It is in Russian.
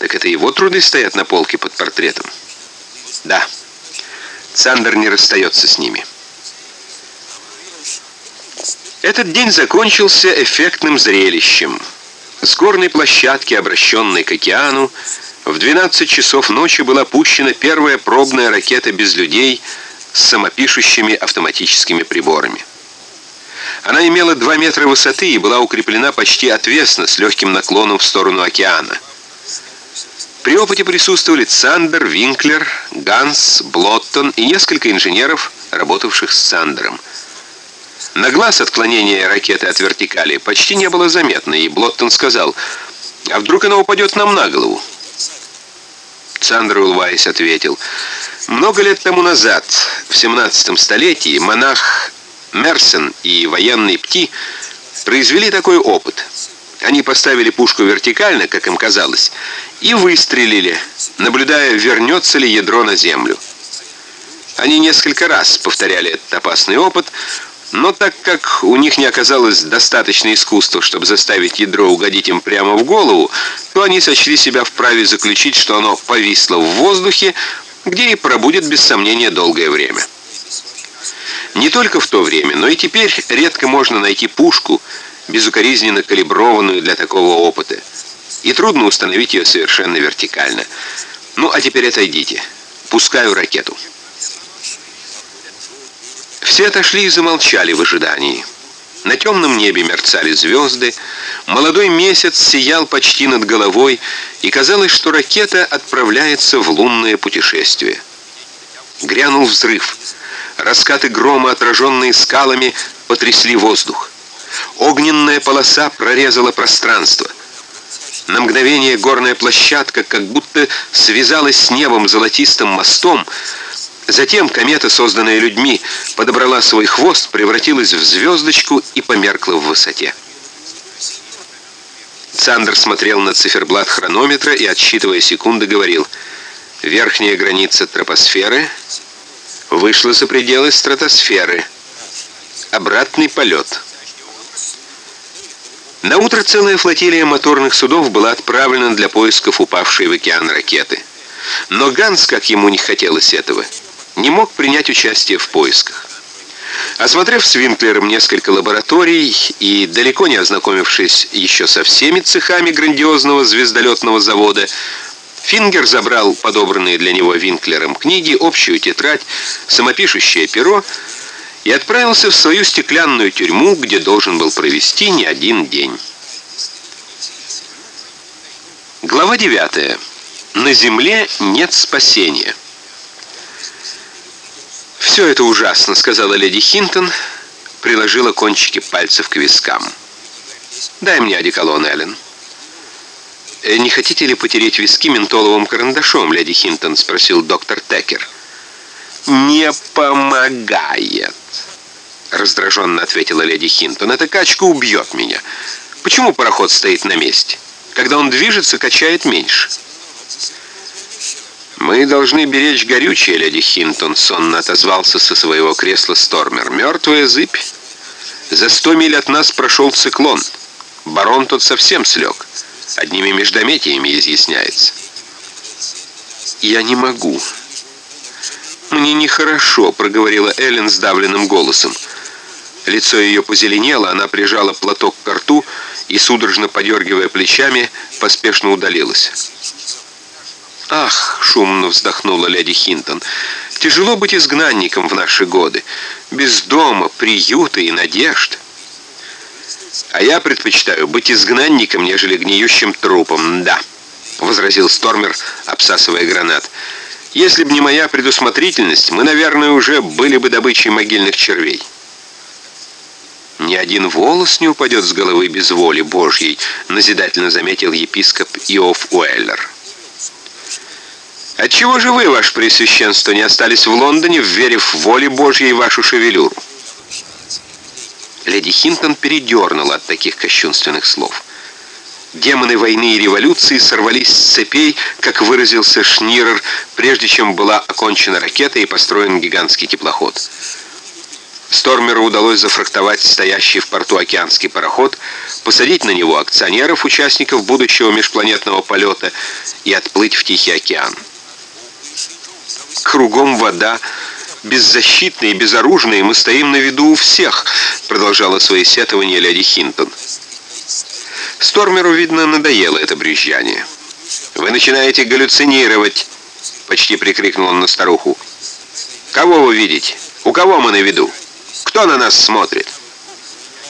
Так это его труды стоят на полке под портретом? Да. Цандер не расстается с ними. Этот день закончился эффектным зрелищем. С горной площадки, обращенной к океану, в 12 часов ночи была пущена первая пробная ракета без людей с самопишущими автоматическими приборами. Она имела 2 метра высоты и была укреплена почти отвесно, с легким наклоном в сторону океана. При опыте присутствовали Сандер, Винклер, Ганс, Блоттон и несколько инженеров, работавших с Сандером. На глаз отклонение ракеты от вертикали почти не было заметно, и Блоттон сказал, «А вдруг она упадет нам на голову?» Сандер, улыбаясь, ответил, «Много лет тому назад, в 17 столетии, монах Мерсен и военный Пти произвели такой опыт. Они поставили пушку вертикально, как им казалось, и выстрелили, наблюдая, вернется ли ядро на землю. Они несколько раз повторяли этот опасный опыт, но так как у них не оказалось достаточно искусства, чтобы заставить ядро угодить им прямо в голову, то они сочли себя вправе заключить, что оно повисло в воздухе, где и пробудет без сомнения долгое время. Не только в то время, но и теперь редко можно найти пушку, безукоризненно калиброванную для такого опыта. И трудно установить ее совершенно вертикально. Ну, а теперь отойдите. Пускаю ракету. Все отошли и замолчали в ожидании. На темном небе мерцали звезды, молодой месяц сиял почти над головой, и казалось, что ракета отправляется в лунное путешествие. Грянул взрыв. Раскаты грома, отраженные скалами, потрясли воздух. Огненная полоса прорезала пространство. На мгновение горная площадка как будто связалась с небом золотистым мостом, Затем комета, созданная людьми, подобрала свой хвост, превратилась в звездочку и померкла в высоте. Сандер смотрел на циферблат хронометра и, отсчитывая секунды, говорил, «Верхняя граница тропосферы вышла за пределы стратосферы. Обратный полет». На утро целая флотилия моторных судов была отправлена для поисков упавшей в океан ракеты. Но Ганс, как ему не хотелось этого, не мог принять участие в поисках. Осмотрев с Винклером несколько лабораторий и далеко не ознакомившись еще со всеми цехами грандиозного звездолетного завода, Фингер забрал подобранные для него Винклером книги, общую тетрадь, самопишущее перо и отправился в свою стеклянную тюрьму, где должен был провести не один день. Глава 9. На земле нет спасения. «Все это ужасно», — сказала леди Хинтон, приложила кончики пальцев к вискам. «Дай мне одеколон, Эллен». «Э, «Не хотите ли потереть виски ментоловым карандашом, леди Хинтон?» — спросил доктор Текер. «Не помогает», — раздраженно ответила леди Хинтон. «Эта качка убьет меня. Почему пароход стоит на месте? Когда он движется, качает меньше». «Мы должны беречь горючее, леди Хинтон», — сонно отозвался со своего кресла Стормер. «Мертвая зыбь. За сто миль от нас прошел циклон. Барон тот совсем слег. Одними междометиями изъясняется». «Я не могу». «Мне нехорошо», — проговорила Эллен сдавленным голосом. Лицо ее позеленело, она прижала платок к рту и, судорожно подергивая плечами, поспешно удалилась. «Ах!» — шумно вздохнула леди Хинтон. «Тяжело быть изгнанником в наши годы, без дома, приюта и надежд». «А я предпочитаю быть изгнанником, нежели гниющим трупом, да», — возразил Стормер, обсасывая гранат. «Если бы не моя предусмотрительность, мы, наверное, уже были бы добычей могильных червей». «Ни один волос не упадет с головы без воли Божьей», — назидательно заметил епископ Иов Уэллер. Отчего же вы, ваше Пресвященство, не остались в Лондоне, верив воле Божьей вашу шевелюру?» Леди Хинтон передернула от таких кощунственных слов. Демоны войны и революции сорвались с цепей, как выразился Шнирер, прежде чем была окончена ракета и построен гигантский теплоход. Стормеру удалось зафрахтовать стоящий в порту океанский пароход, посадить на него акционеров, участников будущего межпланетного полета, и отплыть в Тихий океан. Кругом вода, беззащитные безоружные, мы стоим на виду у всех, продолжала свои сетования леди Хинтон. Стормеру, видно, надоело это брюзжание. «Вы начинаете галлюцинировать!» — почти прикрикнул он на старуху. «Кого вы видите? У кого мы на виду? Кто на нас смотрит?»